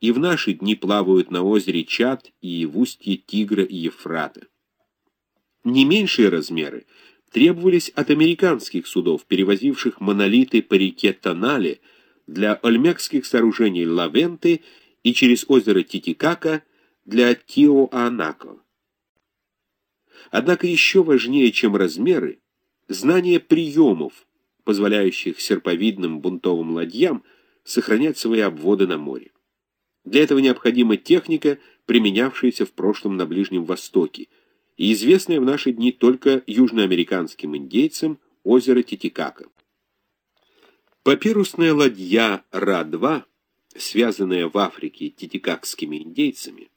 и в наши дни плавают на озере Чад и в устье Тигра и Ефрата. Не меньшие размеры требовались от американских судов, перевозивших монолиты по реке Тонале для ольмекских сооружений Лавенты и через озеро Титикака для Тиоанако. Однако еще важнее, чем размеры, знание приемов, позволяющих серповидным бунтовым ладьям сохранять свои обводы на море. Для этого необходима техника, применявшаяся в прошлом на Ближнем Востоке, и известная в наши дни только южноамериканским индейцам озеро Титикака. Папирусная ладья Ра-2, связанная в Африке титикакскими индейцами,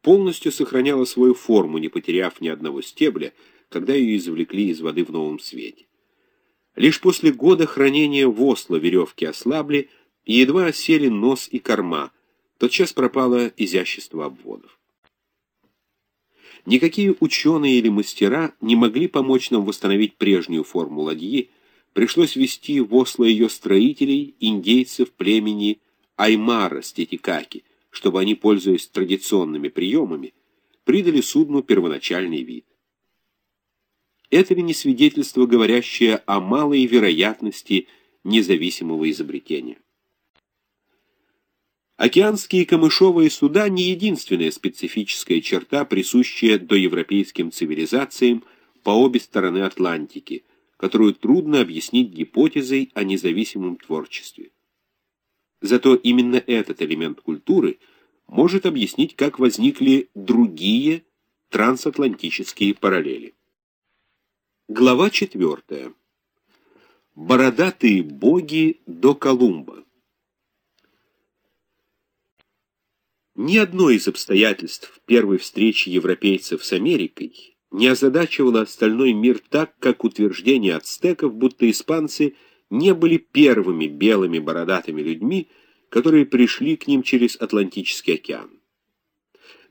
полностью сохраняла свою форму, не потеряв ни одного стебля, когда ее извлекли из воды в новом свете. Лишь после года хранения в Осло веревки ослабли, и едва осели нос и корма, тотчас пропало изящество обводов. Никакие ученые или мастера не могли помочь нам восстановить прежнюю форму ладьи, пришлось вести в Осло ее строителей, индейцев племени Аймара с Тетикаки, чтобы они, пользуясь традиционными приемами, придали судну первоначальный вид. Это ли не свидетельство, говорящее о малой вероятности независимого изобретения? Океанские камышовые суда не единственная специфическая черта, присущая доевропейским цивилизациям по обе стороны Атлантики, которую трудно объяснить гипотезой о независимом творчестве. Зато именно этот элемент культуры может объяснить, как возникли другие трансатлантические параллели. Глава 4. Бородатые боги до Колумба. Ни одно из обстоятельств первой встречи европейцев с Америкой не озадачивало остальной мир так, как утверждение ацтеков, будто испанцы не были первыми белыми бородатыми людьми, которые пришли к ним через Атлантический океан.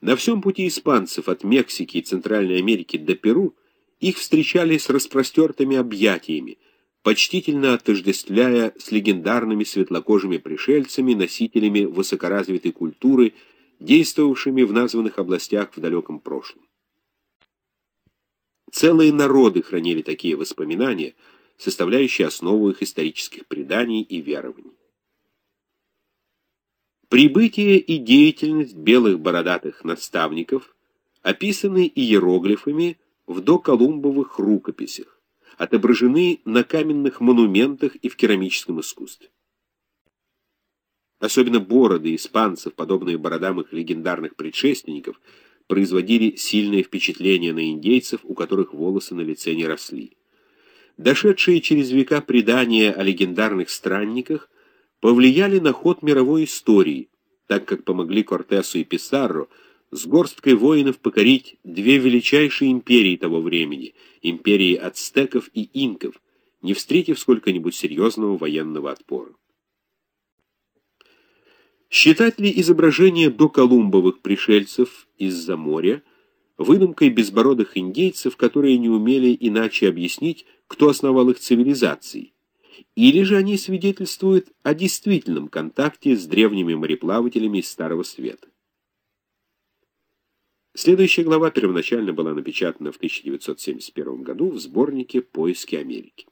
На всем пути испанцев от Мексики и Центральной Америки до Перу их встречали с распростертыми объятиями, почтительно отождествляя с легендарными светлокожими пришельцами, носителями высокоразвитой культуры, действовавшими в названных областях в далеком прошлом. Целые народы хранили такие воспоминания, составляющие основу их исторических преданий и верований. Прибытие и деятельность белых бородатых наставников описаны иероглифами в доколумбовых рукописях, отображены на каменных монументах и в керамическом искусстве. Особенно бороды испанцев, подобные бородам их легендарных предшественников, производили сильное впечатление на индейцев, у которых волосы на лице не росли. Дошедшие через века предания о легендарных странниках повлияли на ход мировой истории, так как помогли Кортесу и Писарро с горсткой воинов покорить две величайшие империи того времени, империи ацтеков и инков, не встретив сколько-нибудь серьезного военного отпора. Считать ли изображение доколумбовых пришельцев из-за моря выдумкой безбородых индейцев, которые не умели иначе объяснить, кто основал их цивилизации, или же они свидетельствуют о действительном контакте с древними мореплавателями из Старого Света? Следующая глава первоначально была напечатана в 1971 году в сборнике «Поиски Америки».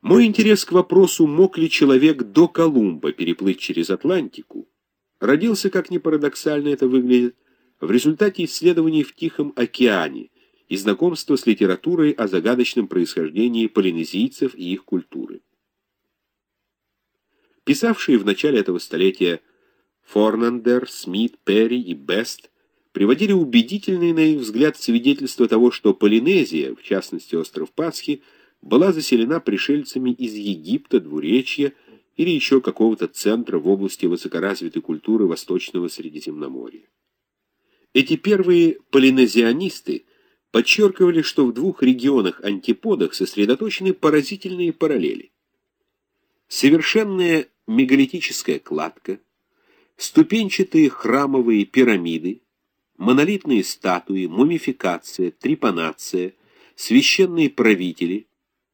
Мой интерес к вопросу, мог ли человек до Колумба переплыть через Атлантику, родился, как ни парадоксально это выглядит, в результате исследований в Тихом океане и знакомства с литературой о загадочном происхождении полинезийцев и их культуры. Писавшие в начале этого столетия Форнандер, Смит, Перри и Бест приводили убедительные, на их взгляд, свидетельства того, что Полинезия, в частности остров Пасхи, была заселена пришельцами из Египта, Двуречья или еще какого-то центра в области высокоразвитой культуры Восточного Средиземноморья. Эти первые полинезианисты подчеркивали, что в двух регионах-антиподах сосредоточены поразительные параллели. Совершенная мегалитическая кладка – Ступенчатые храмовые пирамиды, монолитные статуи, мумификация, трепанация, священные правители,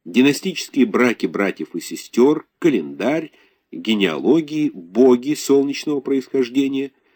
династические браки братьев и сестер, календарь, генеалогии, боги солнечного происхождения,